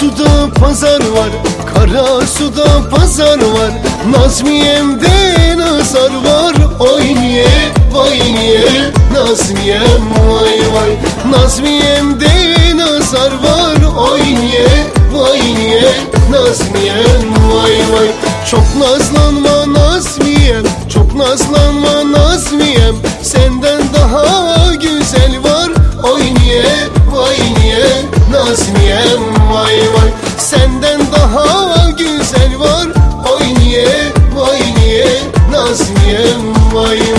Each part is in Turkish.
suda pazar var Kara suda pazar var. Nazmiyem'de nazar var Oy niye vay niye? Nazmiyem vay vay. Nazmiyem'de nazar var Oy niye vay niye? Nazmiyem vay vay. Çok nazlanma Nazmiyem Çok nazlanma Vay vay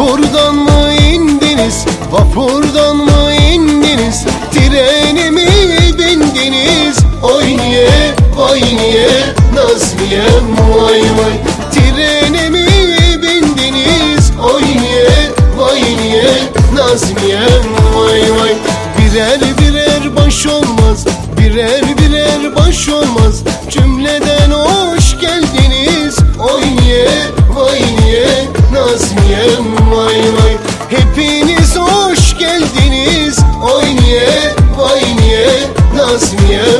Vapurdan mı indiniz? Vapurdan mı indiniz? Trene mi bindiniz? Oy niye, vay niye? Nazmiyem vay vay Trene mi bindiniz? Oy niye, vay niye? Nazmiyem vay vay Birer birer baş olmaz Birer birer baş olmaz Cümleden Nazmiyem vay